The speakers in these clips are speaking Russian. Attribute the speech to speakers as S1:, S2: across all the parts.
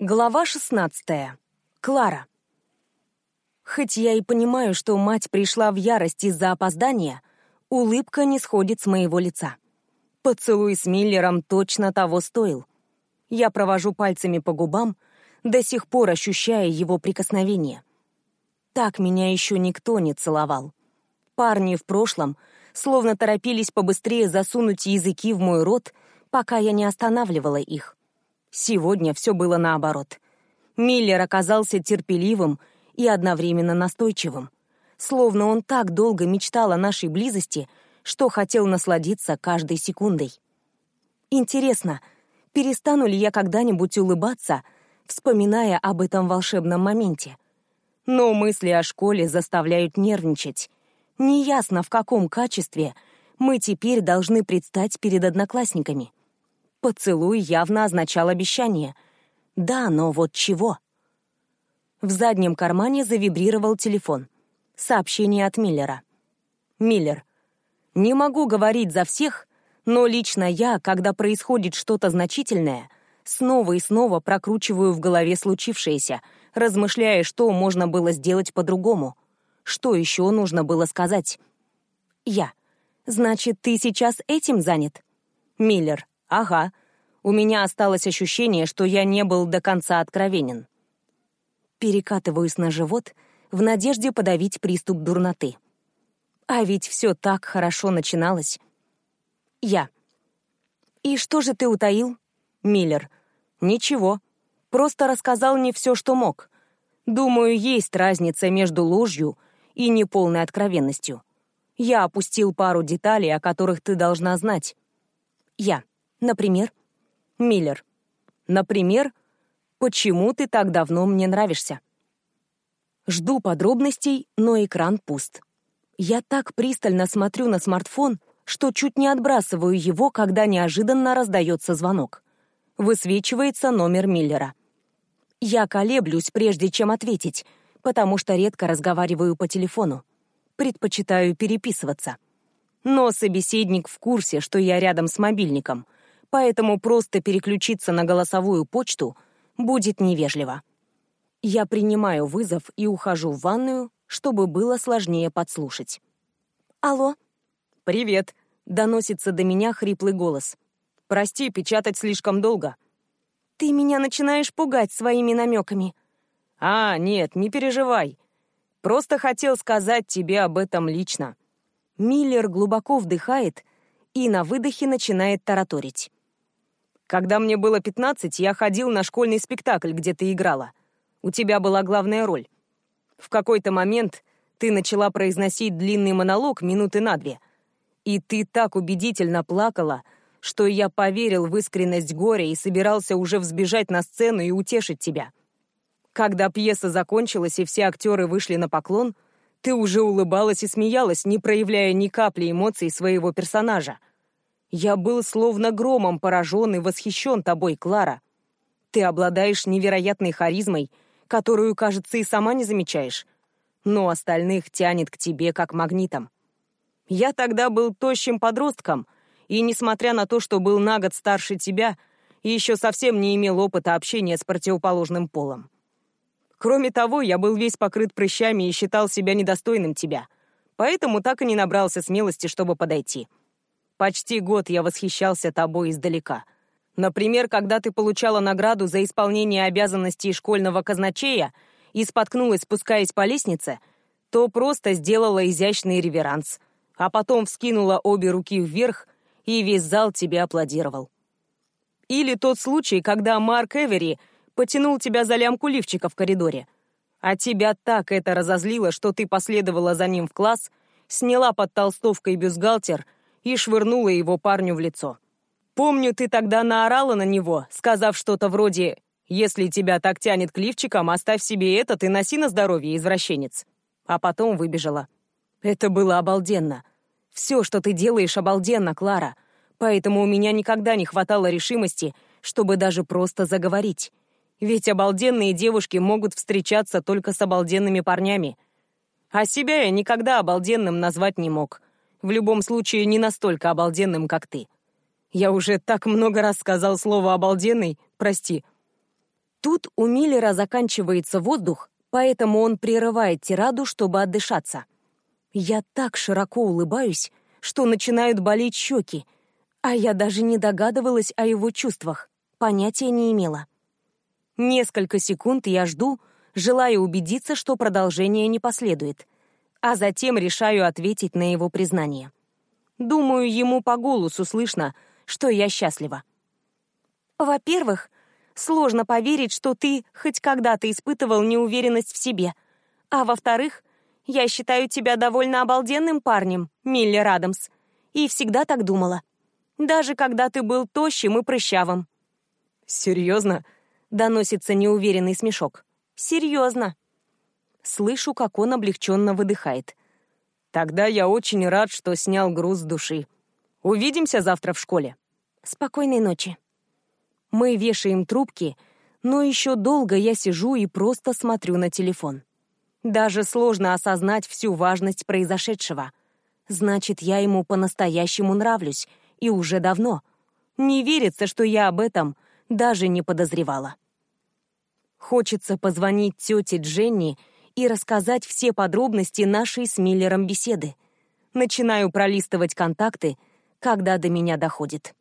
S1: Глава 16. Клара. Хоть я и понимаю, что мать пришла в ярость из-за опоздания, улыбка не сходит с моего лица. Поцелуй с Миллером точно того стоил. Я провожу пальцами по губам, до сих пор ощущая его прикосновение. Так меня еще никто не целовал. Парни в прошлом словно торопились побыстрее засунуть языки в мой рот, пока я не останавливала их. Сегодня все было наоборот. Миллер оказался терпеливым и одновременно настойчивым. Словно он так долго мечтал о нашей близости, что хотел насладиться каждой секундой. Интересно, перестану ли я когда-нибудь улыбаться, вспоминая об этом волшебном моменте? Но мысли о школе заставляют нервничать. Неясно, в каком качестве мы теперь должны предстать перед одноклассниками. Поцелуй явно означал обещание. Да, но вот чего? В заднем кармане завибрировал телефон. Сообщение от Миллера. Миллер. Не могу говорить за всех, но лично я, когда происходит что-то значительное, снова и снова прокручиваю в голове случившееся, размышляя, что можно было сделать по-другому. Что еще нужно было сказать? Я. Значит, ты сейчас этим занят? Миллер. Ага. У меня осталось ощущение, что я не был до конца откровенен. Перекатываюсь на живот в надежде подавить приступ дурноты. А ведь все так хорошо начиналось. Я. «И что же ты утаил?» Миллер. «Ничего. Просто рассказал не все, что мог. Думаю, есть разница между ложью и неполной откровенностью. Я опустил пару деталей, о которых ты должна знать. Я. Например? Миллер. Например, почему ты так давно мне нравишься? Жду подробностей, но экран пуст. Я так пристально смотрю на смартфон, что чуть не отбрасываю его, когда неожиданно раздается звонок. Высвечивается номер Миллера. Я колеблюсь, прежде чем ответить, потому что редко разговариваю по телефону. Предпочитаю переписываться. Но собеседник в курсе, что я рядом с мобильником, поэтому просто переключиться на голосовую почту будет невежливо. Я принимаю вызов и ухожу в ванную, чтобы было сложнее подслушать. «Алло?» «Привет», — доносится до меня хриплый голос. «Прости, печатать слишком долго». «Ты меня начинаешь пугать своими намеками». «А, нет, не переживай. Просто хотел сказать тебе об этом лично». Миллер глубоко вдыхает и на выдохе начинает тараторить. «Когда мне было пятнадцать, я ходил на школьный спектакль, где ты играла. У тебя была главная роль. В какой-то момент ты начала произносить длинный монолог минуты на две. И ты так убедительно плакала, что я поверил в искренность горя и собирался уже взбежать на сцену и утешить тебя. Когда пьеса закончилась и все актеры вышли на поклон, ты уже улыбалась и смеялась, не проявляя ни капли эмоций своего персонажа. Я был словно громом поражен и восхищен тобой, Клара. Ты обладаешь невероятной харизмой, которую, кажется, и сама не замечаешь, но остальных тянет к тебе как магнитом. Я тогда был тощим подростком, и, несмотря на то, что был на год старше тебя, еще совсем не имел опыта общения с противоположным полом. Кроме того, я был весь покрыт прыщами и считал себя недостойным тебя. Поэтому так и не набрался смелости, чтобы подойти. Почти год я восхищался тобой издалека. Например, когда ты получала награду за исполнение обязанностей школьного казначея и споткнулась, спускаясь по лестнице, то просто сделала изящный реверанс, а потом вскинула обе руки вверх, и весь зал тебе аплодировал. Или тот случай, когда Марк Эвери потянул тебя за лямку лифчика в коридоре. А тебя так это разозлило, что ты последовала за ним в класс, сняла под толстовкой бюстгальтер и швырнула его парню в лицо. Помню, ты тогда наорала на него, сказав что-то вроде «Если тебя так тянет к лифчикам, оставь себе этот и носи на здоровье, извращенец». А потом выбежала. Это было обалденно. Все, что ты делаешь, обалденно, Клара. Поэтому у меня никогда не хватало решимости, чтобы даже просто заговорить. Ведь обалденные девушки могут встречаться только с обалденными парнями. А себя я никогда обалденным назвать не мог. В любом случае, не настолько обалденным, как ты. Я уже так много раз сказал слово «обалденный», прости. Тут у Миллера заканчивается воздух, поэтому он прерывает тираду, чтобы отдышаться. Я так широко улыбаюсь, что начинают болеть щеки, а я даже не догадывалась о его чувствах, понятия не имела. Несколько секунд я жду, желая убедиться, что продолжение не последует, а затем решаю ответить на его признание. Думаю, ему по голосу слышно, что я счастлива. Во-первых, сложно поверить, что ты хоть когда-то испытывал неуверенность в себе. А во-вторых, я считаю тебя довольно обалденным парнем, Миллер Адамс. И всегда так думала. Даже когда ты был тощим и прыщавым.
S2: «Серьезно?» — доносится неуверенный смешок.
S1: «Серьезно».
S2: Слышу, как он облегченно выдыхает. «Тогда я очень рад, что снял груз с души. Увидимся завтра в школе».
S1: «Спокойной ночи». Мы вешаем трубки, но еще долго я сижу и просто смотрю на телефон. Даже сложно осознать всю важность произошедшего. Значит, я ему по-настоящему нравлюсь, и уже давно. Не верится, что я об этом даже не подозревала. Хочется позвонить тете Дженни и рассказать все подробности нашей с Миллером беседы. Начинаю пролистывать контакты, когда до меня доходит.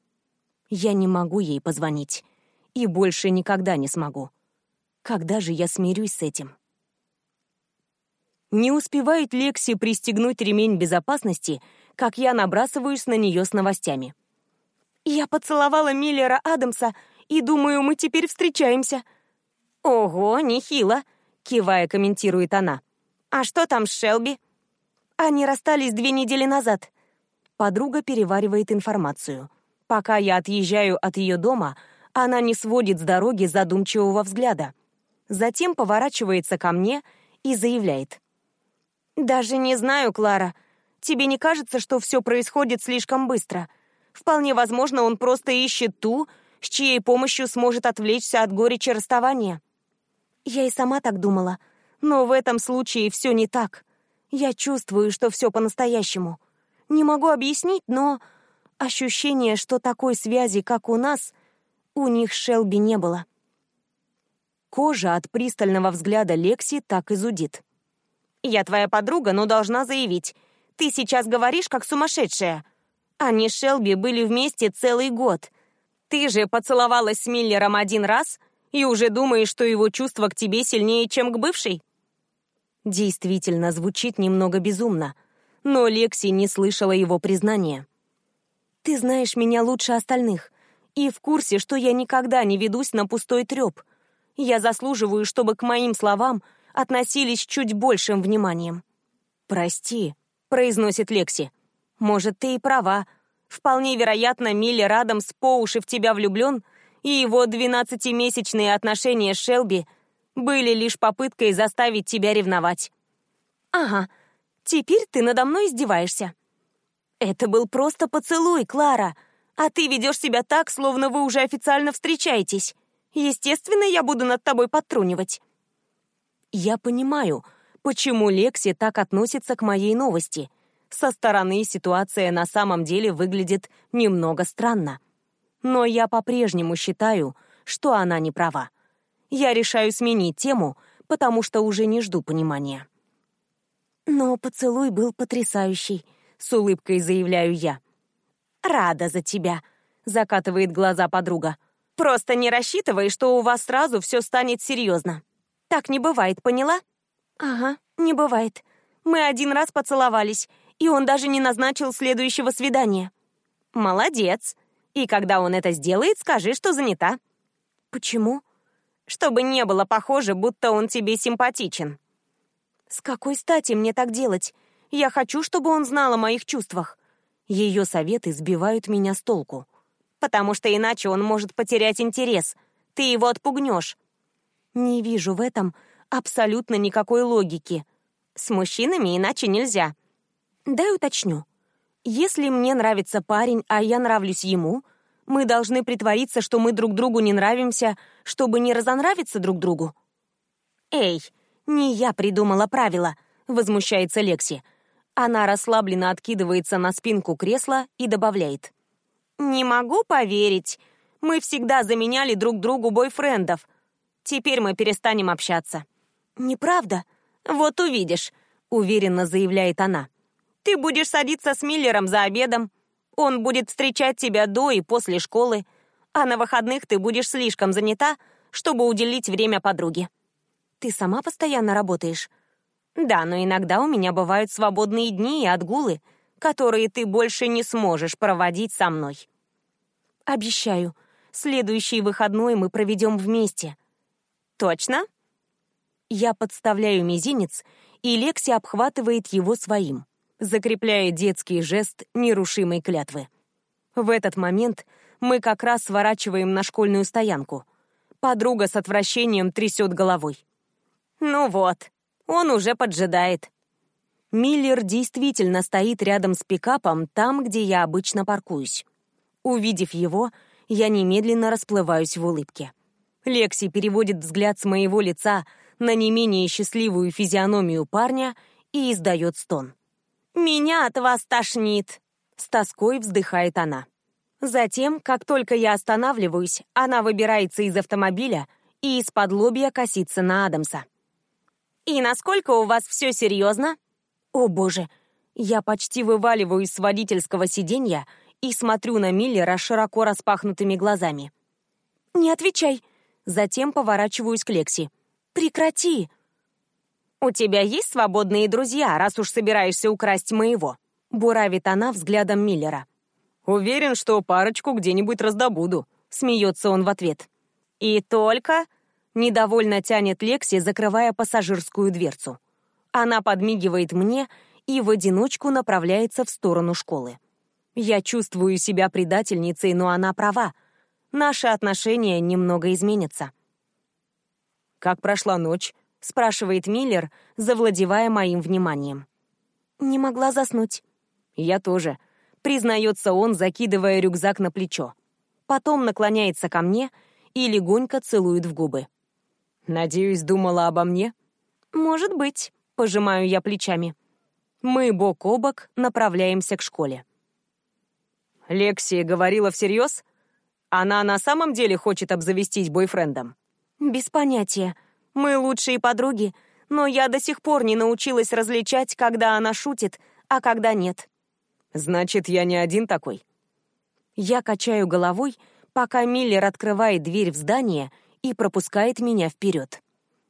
S1: Я не могу ей позвонить. И больше никогда не смогу. Когда же я смирюсь с этим? Не успевает Лекси пристегнуть ремень безопасности, как я набрасываюсь на нее с новостями. «Я поцеловала Миллера Адамса, и думаю, мы теперь встречаемся». «Ого, нехило», — кивая комментирует она. «А что там с Шелби?» «Они расстались две недели назад». Подруга переваривает информацию. Пока я отъезжаю от ее дома, она не сводит с дороги задумчивого взгляда. Затем поворачивается ко мне и заявляет. «Даже не знаю, Клара. Тебе не кажется, что все происходит слишком быстро? Вполне возможно, он просто ищет ту, с чьей помощью сможет отвлечься от горечи расставания». Я и сама так думала. Но в этом случае все не так. Я чувствую, что все по-настоящему. Не могу объяснить, но Ощущение, что такой связи, как у нас, у них Шелби не было. Кожа от пристального взгляда Лекси так изудит. «Я твоя подруга, но должна заявить. Ты сейчас говоришь, как сумасшедшая. Они с Шелби были вместе целый год. Ты же поцеловалась с Миллером один раз и уже думаешь, что его чувства к тебе сильнее, чем к бывшей?» Действительно, звучит немного безумно. Но Лекси не слышала его признания. Ты знаешь меня лучше остальных и в курсе, что я никогда не ведусь на пустой треп. Я заслуживаю, чтобы к моим словам относились чуть большим вниманием. «Прости», — произносит Лекси. «Может, ты и права. Вполне вероятно, Миллер Адамс по уши в тебя влюблен, и его двенадцатимесячные отношения с Шелби были лишь попыткой заставить тебя ревновать». «Ага, теперь ты надо мной издеваешься». «Это был просто поцелуй, Клара, а ты ведешь себя так, словно вы уже официально встречаетесь. Естественно, я буду над тобой подтрунивать». Я понимаю, почему Лекси так относится к моей новости. Со стороны ситуация на самом деле выглядит немного странно. Но я по-прежнему считаю, что она не права. Я решаю сменить тему, потому что уже не жду понимания. Но поцелуй был потрясающий —— с улыбкой заявляю я. «Рада за тебя», — закатывает глаза подруга. «Просто не рассчитывай, что у вас сразу все станет серьезно. Так не бывает, поняла?» «Ага, не бывает. Мы один раз поцеловались, и он даже не назначил следующего свидания». «Молодец. И когда он это сделает, скажи, что занята». «Почему?» «Чтобы не было похоже, будто он тебе симпатичен». «С какой стати мне так делать? Я хочу, чтобы он знал о моих чувствах. Ее советы сбивают меня с толку. Потому что иначе он может потерять интерес. Ты его отпугнешь. Не вижу в этом абсолютно никакой логики. С мужчинами иначе нельзя. Дай уточню. Если мне нравится парень, а я нравлюсь ему, мы должны притвориться, что мы друг другу не нравимся, чтобы не разонравиться друг другу. Эй, не я придумала правила, возмущается Лекси. Она расслабленно откидывается на спинку кресла и добавляет. «Не могу поверить. Мы всегда заменяли друг другу бойфрендов. Теперь мы перестанем общаться». «Неправда. Вот увидишь», — уверенно заявляет она. «Ты будешь садиться с Миллером за обедом. Он будет встречать тебя до и после школы, а на выходных ты будешь слишком занята, чтобы уделить время подруге». «Ты сама постоянно работаешь?» «Да, но иногда у меня бывают свободные дни и отгулы, которые ты больше не сможешь проводить со мной». «Обещаю, следующий выходной мы проведем вместе». «Точно?» Я подставляю мизинец, и Лекси обхватывает его своим, закрепляя детский жест нерушимой клятвы. В этот момент мы как раз сворачиваем на школьную стоянку. Подруга с отвращением трясет головой. «Ну вот, он уже поджидает». Миллер действительно стоит рядом с пикапом, там, где я обычно паркуюсь. Увидев его, я немедленно расплываюсь в улыбке. Лекси переводит взгляд с моего лица на не менее счастливую физиономию парня и издает стон. «Меня от вас тошнит!» С тоской вздыхает она. Затем, как только я останавливаюсь, она выбирается из автомобиля и из-под лобья косится на Адамса. «И насколько у вас все серьезно?» «О, боже!» Я почти вываливаюсь с водительского сиденья и смотрю на Миллера широко распахнутыми глазами. «Не отвечай!» Затем поворачиваюсь к Лекси. «Прекрати!» «У тебя есть свободные друзья, раз уж собираешься украсть моего?» Буравит она взглядом Миллера.
S2: «Уверен, что парочку где-нибудь раздобуду», — смеется он в ответ.
S1: «И только...» — недовольно тянет Лекси, закрывая пассажирскую дверцу. Она подмигивает мне и в одиночку направляется в сторону школы. Я чувствую себя предательницей, но она права. Наши отношения немного изменятся.
S2: «Как прошла ночь?»
S1: — спрашивает Миллер, завладевая моим вниманием. «Не могла заснуть».
S2: «Я тоже», —
S1: признается он, закидывая рюкзак на плечо. Потом наклоняется ко мне и легонько целует в губы.
S2: «Надеюсь, думала обо мне?»
S1: «Может быть», — пожимаю я плечами. Мы бок о бок направляемся к школе.
S2: «Лекси говорила всерьез? Она на самом деле хочет обзавестись бойфрендом?»
S1: «Без понятия. Мы лучшие подруги, но я до сих пор не научилась различать, когда она шутит, а когда нет».
S2: «Значит, я не один такой?»
S1: Я качаю головой, пока Миллер открывает дверь в здание и пропускает меня вперед.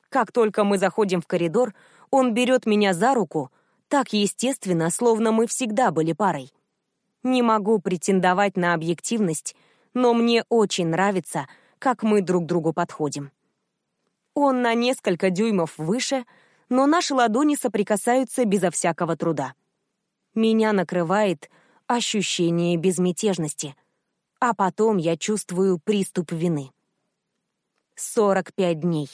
S1: Как только мы заходим в коридор, он берет меня за руку, так естественно, словно мы всегда были парой. Не могу претендовать на объективность, но мне очень нравится, как мы друг другу подходим. Он на несколько дюймов выше, но наши ладони соприкасаются безо всякого труда. Меня накрывает ощущение безмятежности, а потом я чувствую приступ вины. 45 дней.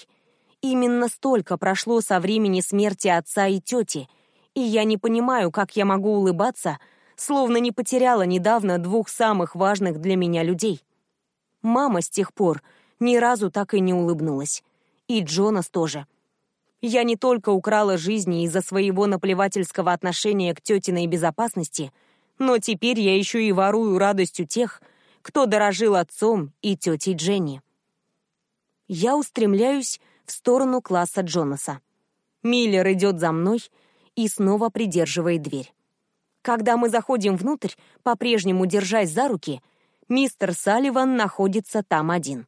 S1: Именно столько прошло со времени смерти отца и тети, и я не понимаю, как я могу улыбаться, словно не потеряла недавно двух самых важных для меня людей. Мама с тех пор ни разу так и не улыбнулась. И Джонас тоже. Я не только украла жизни из-за своего наплевательского отношения к тетиной безопасности, но теперь я еще и ворую радостью тех, кто дорожил отцом и тетей Дженни. Я устремляюсь в сторону класса Джонаса. Миллер идет за мной и снова придерживает дверь. Когда мы заходим внутрь, по-прежнему держась за руки, мистер Салливан находится там один.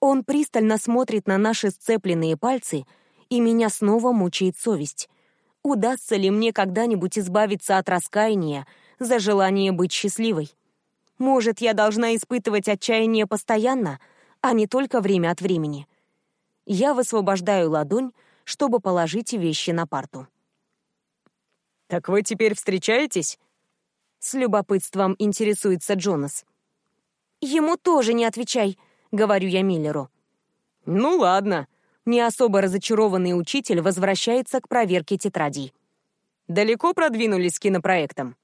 S1: Он пристально смотрит на наши сцепленные пальцы, и меня снова мучает совесть. Удастся ли мне когда-нибудь избавиться от раскаяния за желание быть счастливой? Может, я должна испытывать отчаяние постоянно, а не только время от времени? Я высвобождаю ладонь, чтобы положить вещи на парту.
S2: «Так вы теперь встречаетесь?»
S1: С любопытством интересуется Джонас. «Ему тоже не отвечай», — говорю я Миллеру.
S2: «Ну ладно».
S1: Не особо разочарованный учитель возвращается к проверке тетрадей.
S2: «Далеко продвинулись с кинопроектом?»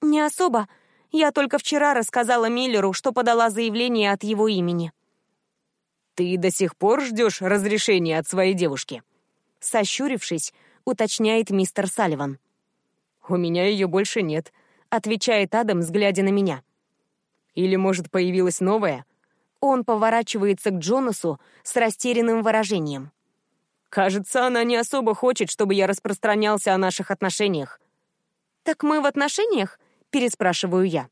S1: «Не особо. Я только вчера рассказала Миллеру, что подала заявление от его имени».
S2: «Ты до сих пор ждешь разрешения от своей девушки?»
S1: Сощурившись, уточняет мистер Салливан.
S2: «У меня ее больше нет», —
S1: отвечает Адам, взглядя на меня.
S2: «Или, может, появилась новая?»
S1: Он поворачивается к Джонасу с растерянным выражением.
S2: «Кажется, она не особо хочет, чтобы я распространялся о наших отношениях».
S1: «Так мы в отношениях?» — переспрашиваю я.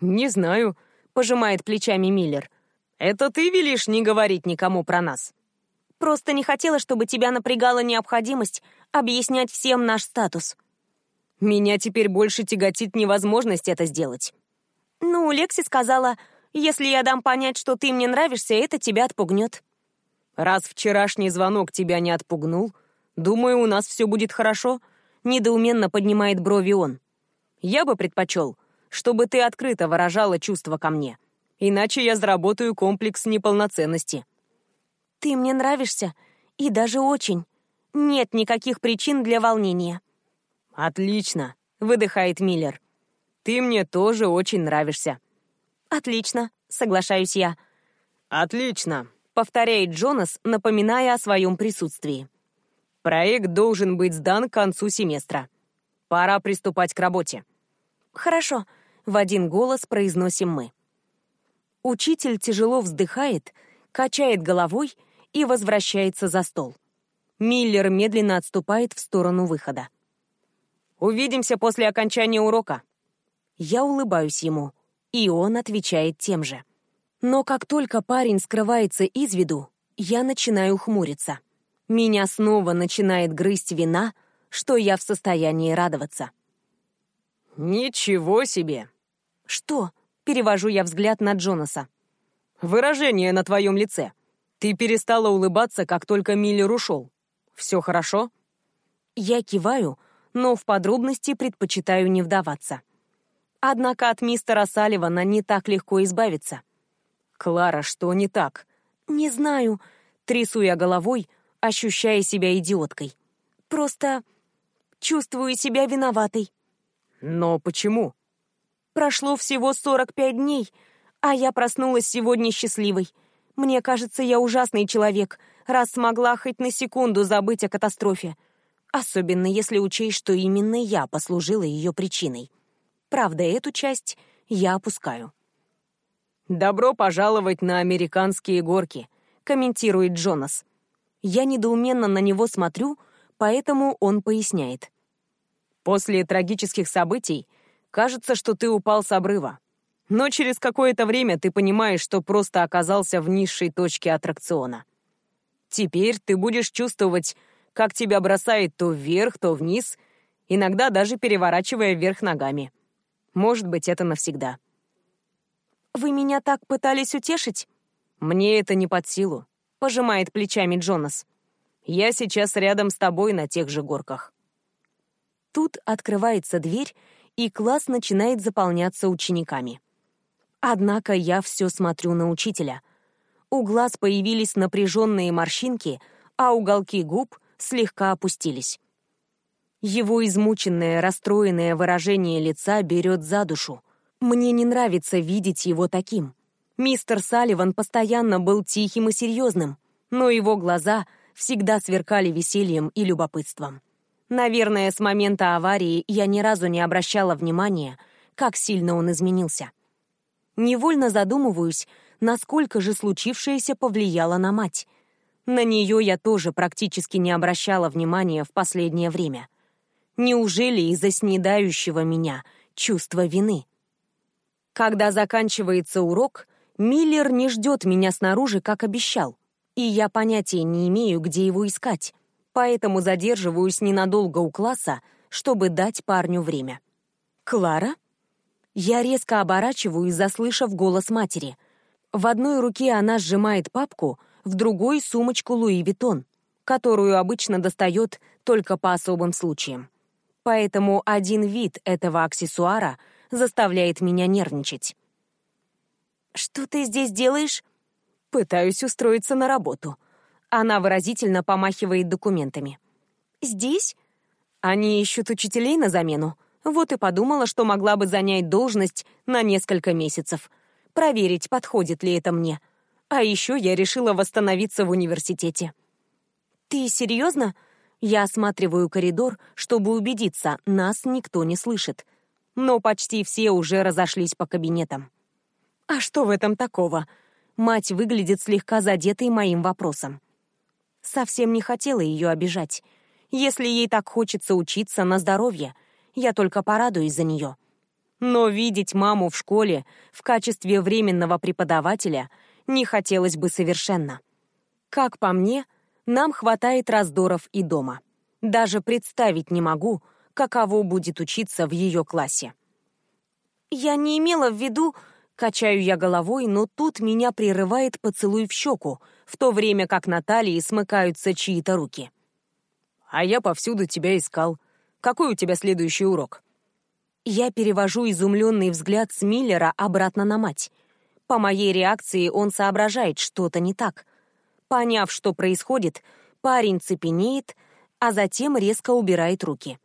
S2: «Не знаю», — пожимает плечами Миллер. «Это ты велишь не говорить никому про нас?»
S1: «Просто не хотела, чтобы тебя напрягала необходимость объяснять всем наш статус».
S2: «Меня теперь больше тяготит невозможность это сделать».
S1: «Ну, Лекси сказала, если я дам понять, что ты мне нравишься, это тебя отпугнет».
S2: «Раз вчерашний звонок тебя не отпугнул, думаю, у нас все будет хорошо», — недоуменно поднимает брови он. «Я бы предпочел, чтобы ты открыто выражала чувства ко мне, иначе я заработаю комплекс неполноценности».
S1: «Ты мне нравишься, и даже очень. Нет никаких причин для волнения».
S2: «Отлично», — выдыхает Миллер. «Ты мне тоже очень нравишься».
S1: «Отлично», — соглашаюсь я.
S2: «Отлично», — повторяет Джонас, напоминая о своем присутствии. «Проект должен быть сдан к концу семестра. Пора приступать к работе».
S1: «Хорошо», — в один голос произносим мы. Учитель тяжело вздыхает, качает головой и возвращается за стол. Миллер медленно отступает в сторону выхода.
S2: «Увидимся после окончания урока».
S1: Я улыбаюсь ему. И он отвечает тем же. Но как только парень скрывается из виду, я начинаю хмуриться. Меня снова начинает грызть вина, что я в состоянии радоваться.
S2: «Ничего себе!»
S1: «Что?» — перевожу я взгляд на Джонаса.
S2: «Выражение на твоем лице. Ты перестала улыбаться, как только Миллер ушел. Все хорошо?»
S1: Я киваю, но в подробности предпочитаю не вдаваться. Однако от мистера Салливана не так легко избавиться.
S2: «Клара, что не так?»
S1: «Не знаю», — трясу я головой, ощущая себя идиоткой. «Просто чувствую себя виноватой».
S2: «Но почему?»
S1: «Прошло всего 45 дней, а я проснулась сегодня счастливой. Мне кажется, я ужасный человек, раз смогла хоть на секунду забыть о катастрофе. Особенно если учесть, что именно я послужила ее причиной. Правда, эту часть я опускаю.
S2: «Добро пожаловать на американские горки», — комментирует Джонас.
S1: Я недоуменно на него смотрю, поэтому он поясняет.
S2: «После трагических событий кажется, что ты упал с обрыва. Но через какое-то время ты понимаешь, что просто оказался в низшей точке аттракциона. Теперь ты будешь чувствовать, как тебя бросает то вверх, то вниз, иногда даже переворачивая вверх ногами. Может быть, это навсегда.
S1: «Вы меня так пытались утешить?»
S2: «Мне это не под силу», — пожимает плечами Джонас. «Я сейчас рядом с тобой на тех же горках».
S1: Тут открывается дверь, и класс начинает заполняться учениками. Однако я все смотрю на учителя. У глаз появились напряженные морщинки, а уголки губ слегка опустились. Его измученное, расстроенное выражение лица берет за душу. Мне не нравится видеть его таким. Мистер Салливан постоянно был тихим и серьезным, но его глаза всегда сверкали весельем и любопытством. Наверное, с момента аварии я ни разу не обращала внимания, как сильно он изменился. Невольно задумываюсь, насколько же случившееся повлияло на мать. На нее я тоже практически не обращала внимания в последнее время. Неужели из-за снедающего меня чувства вины? Когда заканчивается урок, Миллер не ждет меня снаружи, как обещал, и я понятия не имею, где его искать, поэтому задерживаюсь ненадолго у класса, чтобы дать парню время. «Клара?» Я резко оборачиваюсь, заслышав голос матери. В одной руке она сжимает папку, в другой — сумочку Луи Виттон, которую обычно достает только по особым случаям поэтому один вид этого аксессуара заставляет меня нервничать. «Что ты здесь делаешь?» «Пытаюсь устроиться на работу». Она выразительно помахивает документами. «Здесь?» Они ищут учителей на замену. Вот и подумала, что могла бы занять должность на несколько месяцев. Проверить, подходит ли это мне. А еще я решила восстановиться в университете. «Ты серьезно?» Я осматриваю коридор, чтобы убедиться, нас никто не слышит. Но почти все уже разошлись по кабинетам. А что в этом такого? Мать выглядит слегка задетой моим вопросом. Совсем не хотела ее обижать. Если ей так хочется учиться на здоровье, я только порадуюсь за нее. Но видеть маму в школе в качестве временного преподавателя не хотелось бы совершенно. Как по мне, нам хватает раздоров и дома. Даже представить не могу, каково будет учиться в ее классе. «Я не имела в виду...» Качаю я головой, но тут меня прерывает поцелуй в щеку, в то время как на талии смыкаются чьи-то руки. «А я повсюду тебя искал. Какой у тебя следующий урок?» Я перевожу изумленный взгляд с Миллера обратно на мать. По моей реакции он соображает, что-то не так. Поняв, что происходит, парень цепенеет, а затем резко убирает руки.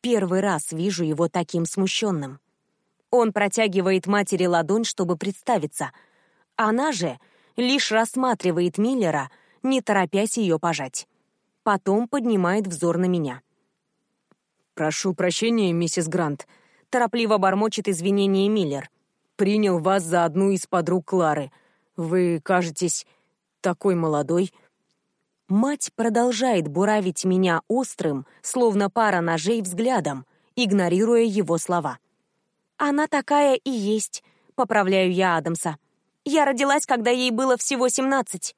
S1: Первый раз вижу его таким смущенным. Он протягивает матери ладонь, чтобы представиться. Она же лишь рассматривает Миллера, не торопясь ее пожать. Потом поднимает взор на меня. «Прошу прощения, миссис Грант», — торопливо бормочет извинения Миллер. «Принял вас за одну из подруг Клары. Вы кажетесь такой молодой». Мать продолжает буравить меня острым, словно пара ножей взглядом, игнорируя его слова. «Она такая и есть», — поправляю я Адамса. «Я родилась, когда ей было всего семнадцать».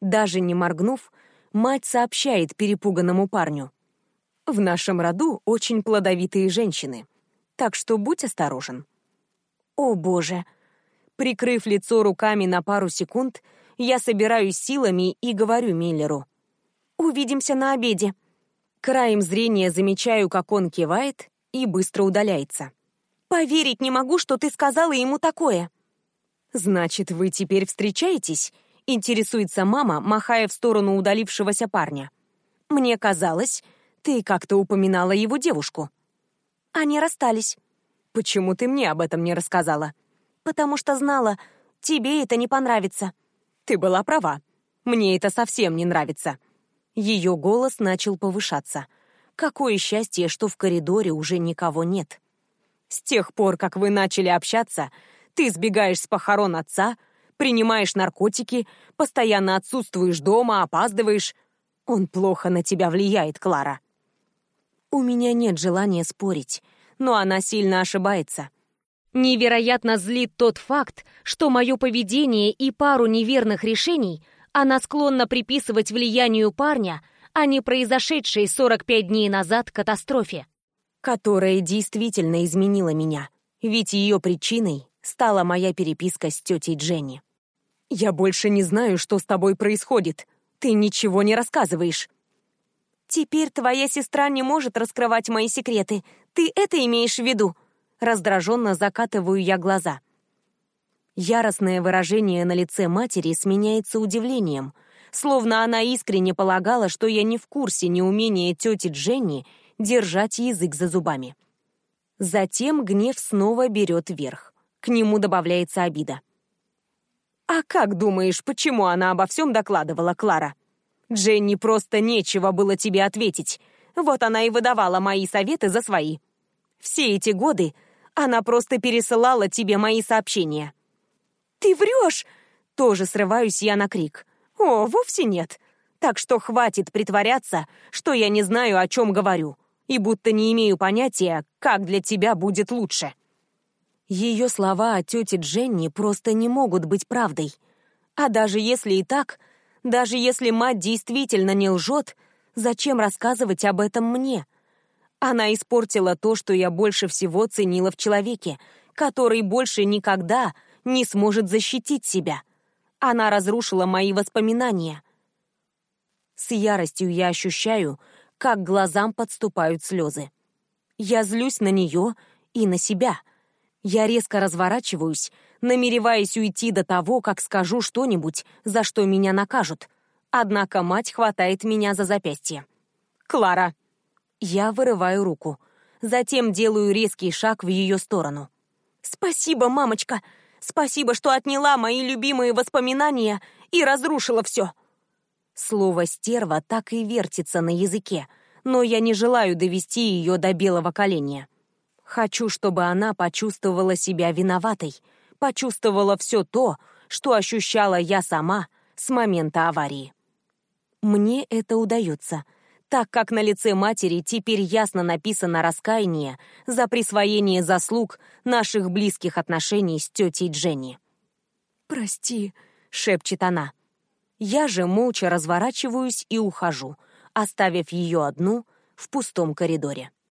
S1: Даже не моргнув, мать сообщает перепуганному парню. «В нашем роду очень плодовитые женщины, так что будь осторожен». «О, боже!» Прикрыв лицо руками на пару секунд, я собираюсь силами и говорю Миллеру. «Увидимся на обеде». Краем зрения замечаю, как он кивает и быстро удаляется. Поверить не могу, что ты сказала ему такое. Значит, вы теперь встречаетесь? Интересуется мама, махая в сторону удалившегося парня. Мне казалось, ты как-то упоминала его девушку. Они расстались. Почему ты мне об этом не рассказала? Потому что знала, тебе это не понравится. Ты была права. Мне это совсем не нравится. Ее голос начал повышаться. Какое счастье, что в коридоре уже никого нет. С тех пор, как вы начали общаться, ты сбегаешь с похорон отца, принимаешь наркотики, постоянно отсутствуешь дома, опаздываешь. Он плохо на тебя влияет, Клара. У меня нет желания спорить, но она сильно ошибается. Невероятно злит тот факт, что мое поведение и пару неверных решений она склонна приписывать влиянию парня, а не произошедшей 45 дней назад катастрофе которая действительно изменила меня, ведь ее причиной стала моя переписка с тетей Дженни. «Я больше не знаю, что с тобой происходит. Ты ничего не рассказываешь». «Теперь твоя сестра не может раскрывать мои секреты. Ты это имеешь в виду?» Раздраженно закатываю я глаза. Яростное выражение на лице матери сменяется удивлением, словно она искренне полагала, что я не в курсе неумения тети Дженни держать язык за зубами. Затем гнев снова берет верх. К нему добавляется обида. «А как думаешь, почему она обо всем докладывала, Клара? Дженни просто нечего было тебе ответить. Вот она и выдавала мои советы за свои. Все эти годы она просто пересылала тебе мои сообщения». «Ты врешь!» Тоже срываюсь я на крик. «О, вовсе нет. Так что хватит притворяться, что я не знаю, о чем говорю и будто не имею понятия, как для тебя будет лучше. Ее слова о тете Дженни просто не могут быть правдой. А даже если и так, даже если мать действительно не лжет, зачем рассказывать об этом мне? Она испортила то, что я больше всего ценила в человеке, который больше никогда не сможет защитить себя. Она разрушила мои воспоминания. С яростью я ощущаю, как глазам подступают слезы. Я злюсь на нее и на себя. Я резко разворачиваюсь, намереваясь уйти до того, как скажу что-нибудь, за что меня накажут. Однако мать хватает меня за запястье. «Клара!» Я вырываю руку. Затем делаю резкий шаг в ее сторону. «Спасибо, мамочка! Спасибо, что отняла мои любимые воспоминания и разрушила все!» Слово «стерва» так и вертится на языке, но я не желаю довести ее до белого коленя. Хочу, чтобы она почувствовала себя виноватой, почувствовала все то, что ощущала я сама с момента аварии. Мне это удается, так как на лице матери теперь ясно написано раскаяние за присвоение заслуг наших близких отношений с тетей Дженни. «Прости», — шепчет она. Я же молча разворачиваюсь и ухожу, оставив ее одну в пустом коридоре.